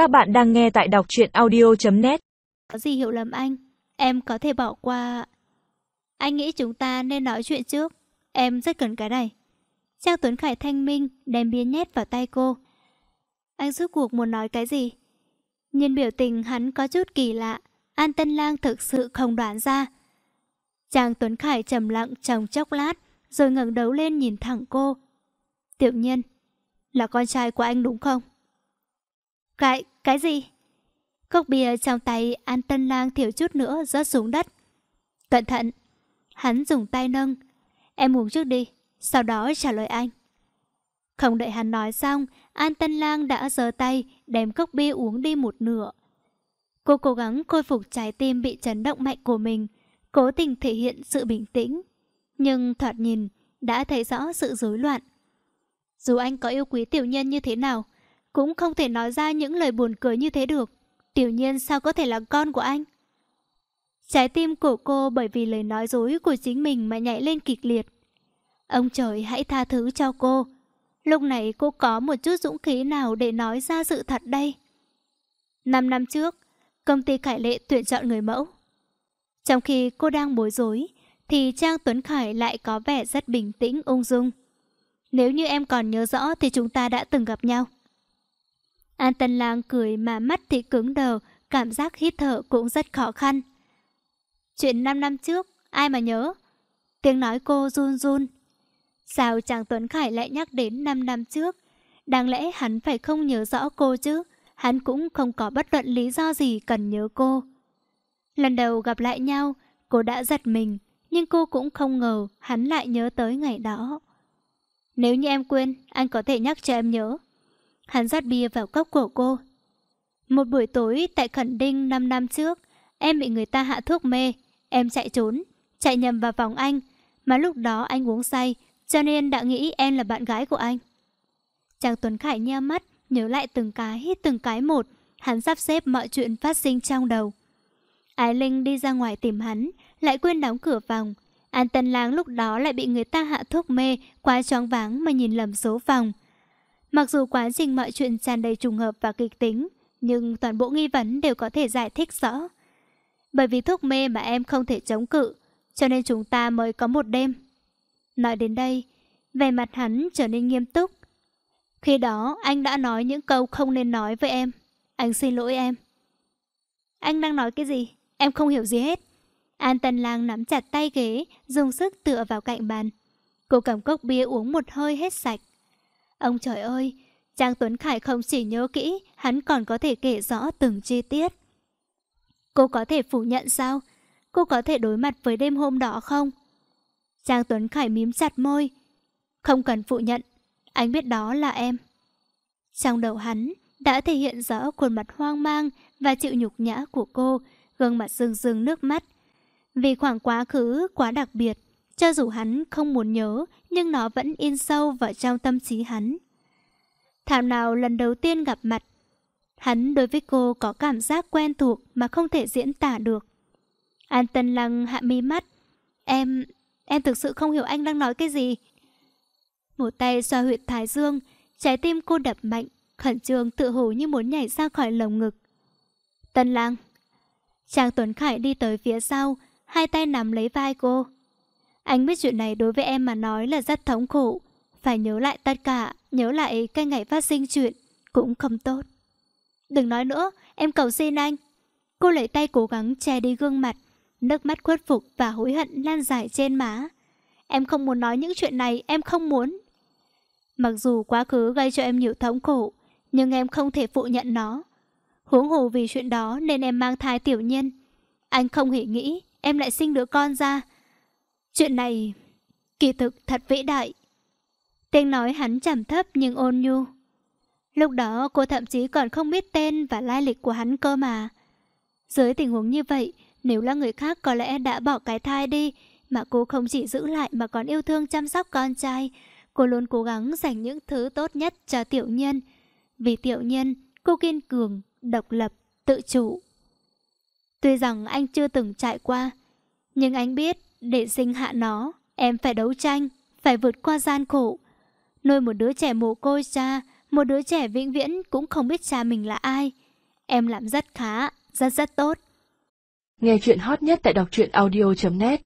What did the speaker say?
Các bạn đang nghe tại đọc truyện audio.net Có gì hiểu lầm anh, em có thể bỏ qua... Anh nghĩ chúng ta nên nói chuyện trước, em rất cần cái này. Trang Tuấn Khải thanh minh đem bia nhét vào tay cô. Anh rút cuộc muốn nói cái gì? Nhìn biểu tình hắn có chút kỳ lạ, An Tân Lang thực sự không đoán ra. Trang Tuấn Khải trầm lặng trong chốc lát, rồi ngẩng đầu lên nhìn thẳng cô. Tiểu nhân, là con trai của anh đúng không? Cái, cái gì? Cốc bia trong tay An Tân Lang thiểu chút nữa rớt xuống đất. Cẩn thận! Hắn dùng tay nâng. Em uống trước đi, sau đó trả lời anh. Không đợi hắn nói xong, An Tân Lang đã giơ tay đem cốc bia uống đi một nửa. Cô cố gắng khôi phục trái tim bị chấn động mạnh của mình, cố tình thể hiện sự bình tĩnh. Nhưng thoạt nhìn, đã thấy rõ sự rối loạn. Dù anh có yêu quý tiểu nhân như thế nào, cũng không thể nói ra những lời buồn cười như thế được. Tiểu nhiên sao có thể là con của anh? Trái tim của cô bởi vì lời nói dối của chính mình mà nhảy lên kịch liệt. Ông trời hãy tha thứ cho cô. Lúc này cô có một chút dũng khí nào để nói ra sự thật đây? Năm năm trước, công ty Khải Lệ tuyển chọn người mẫu. Trong khi cô đang bối rối, thì Trang Tuấn Khải lại có vẻ rất bình tĩnh ung dung. Nếu như em còn nhớ rõ thì chúng ta đã từng gặp nhau. An Tân Lang cười mà mắt thì cứng đờ, cảm giác hít thở cũng rất khó khăn. Chuyện 5 năm trước, ai mà nhớ? Tiếng nói cô run run. Sao chàng Tuấn Khải lại nhắc đến 5 năm trước? Đáng lẽ hắn phải không nhớ rõ cô chứ? Hắn cũng không có bất luận lý do gì cần nhớ cô. Lần đầu gặp lại nhau, cô đã giật mình, nhưng cô cũng không ngờ hắn lại nhớ tới ngày đó. Nếu như em quên, anh có thể nhắc cho em nhớ. Hắn rót bia vào cốc của cô. Một buổi tối tại Khẩn Đinh 5 năm trước, em bị người ta hạ thuốc mê. Em chạy trốn, chạy nhầm vào phòng anh. Mà lúc đó anh uống say, cho nên đã nghĩ em là bạn gái của anh. Chàng Tuấn Khải nheo mắt, nhớ lại từng cái, từng cái một. Hắn sắp xếp mọi chuyện phát sinh trong đầu. Ái Linh đi ra ngoài tìm hắn, lại quên đóng cửa phòng. An Tân Lang lúc đó lại bị người ta hạ thuốc mê, quá choáng váng mà nhìn lầm số phòng. Mặc dù quá trình mọi chuyện tràn đầy trùng hợp và kịch tính, nhưng toàn bộ nghi vấn đều có thể giải thích rõ. Bởi vì thuốc mê mà em không thể chống cự, cho nên chúng ta mới có một đêm. Nói đến đây, vẻ mặt hắn trở nên nghiêm túc. Khi đó anh đã nói những câu không nên nói với em. Anh xin lỗi em. Anh đang nói cái gì? Em không hiểu gì hết. An Tân Lang nắm chặt tay ghế, dùng sức tựa vào cạnh bàn. Cô cầm cốc bia uống một hơi hết sạch. Ông trời ơi, Trang Tuấn Khải không chỉ nhớ kỹ, hắn còn có thể kể rõ từng chi tiết. Cô có thể phủ nhận sao? Cô có thể đối mặt với đêm hôm đó không? Trang Tuấn Khải mím chặt môi. Không cần phủ nhận, anh biết đó là em. Trong đầu hắn đã thể hiện rõ khuôn mặt hoang mang và chịu nhục nhã của cô, gương mặt rưng rưng nước mắt. Vì khoảng quá khứ quá đặc biệt, cho dù hắn không muốn nhớ, nhưng nó vẫn in sâu vào trong tâm trí hắn. Thảo nào lần đầu tiên gặp mặt, hắn đối với cô có cảm giác quen thuộc mà không thể diễn tả được. An Tân Lăng hạ mi mắt. Em, em thực sự không hiểu anh đang nói cái gì. Một tay xoa huyệt thái dương, trái tim cô đập mạnh, khẩn trương tự hồ như muốn nhảy ra khỏi lồng ngực. Tân Lăng. chàng Tuấn Khải đi tới phía sau, hai tay nắm lấy vai cô. Anh biết chuyện này đối với em mà nói là rất thống khổ. Phải nhớ lại tất cả, nhớ lại cái ngày phát sinh chuyện, cũng không tốt. Đừng nói nữa, em cầu xin anh. Cô lấy tay cố gắng che đi gương mặt, nước mắt khuất phục và hối hận lan dài trên má. Em không muốn nói những chuyện này, em không muốn. Mặc dù quá khứ gây cho em nhiều thống khổ, nhưng em không thể phụ nhận nó. Huống hồ vì chuyện đó nên em mang thai tiểu nhân. Anh không hề nghĩ em lại sinh đứa con ra, Chuyện này kỳ thực thật vĩ đại. Tiếng nói hắn trầm thấp nhưng ôn nhu. Lúc đó cô thậm chí còn không biết tên và lai lịch của hắn cơ mà. Dưới tình huống như vậy, nếu là người khác có lẽ đã bỏ cái thai đi, mà cô không chỉ giữ lại mà còn yêu thương chăm sóc con trai. Cô luôn cố gắng dành những thứ tốt nhất cho tiểu nhân. Vì tiểu nhân, cô kiên cường, độc lập, tự chủ. Tuy rằng anh chưa từng trải qua, nhưng anh biết để sinh hạ nó, em phải đấu tranh, phải vượt qua gian khổ. Nuôi một đứa trẻ mồ côi cha, một đứa trẻ vĩnh viễn cũng không biết cha mình là ai. Em làm rất khá, rất rất tốt. Nghe chuyện hot nhất tại đọc truyện audio.net